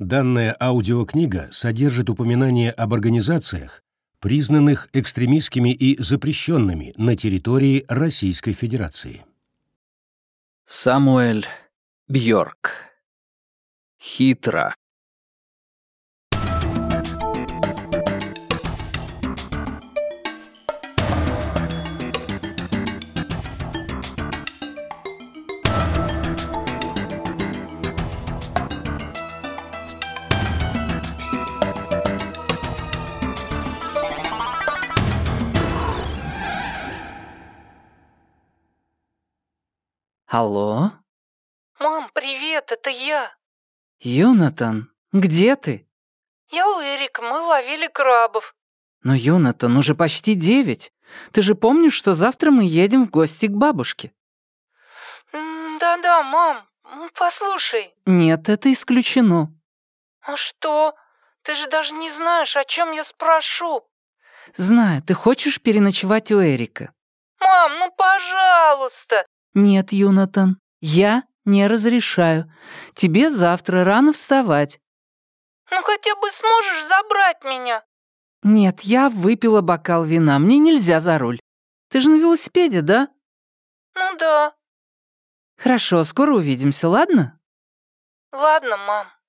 Данная аудиокнига содержит упоминания об организациях, признанных экстремистскими и запрещенными на территории Российской Федерации. Самуэль Бьорк. Хитро. Алло? «Мам, привет, это я!» Юнатан, где ты? «Я у Эрика, мы ловили крабов». Но, Юнатан, уже почти девять. Ты же помнишь, что завтра мы едем в гости к бабушке? «Да-да, мам, послушай». Нет, это исключено. «А что? Ты же даже не знаешь, о чем я спрошу». Знаю, ты хочешь переночевать у Эрика. «Мам, ну пожалуйста!» Нет, Юнатан, я не разрешаю. Тебе завтра рано вставать. Ну хотя бы сможешь забрать меня?» Нет, я выпила бокал вина, мне нельзя за руль. Ты же на велосипеде, да? «Ну да. Хорошо, скоро увидимся, ладно? Ладно, мам».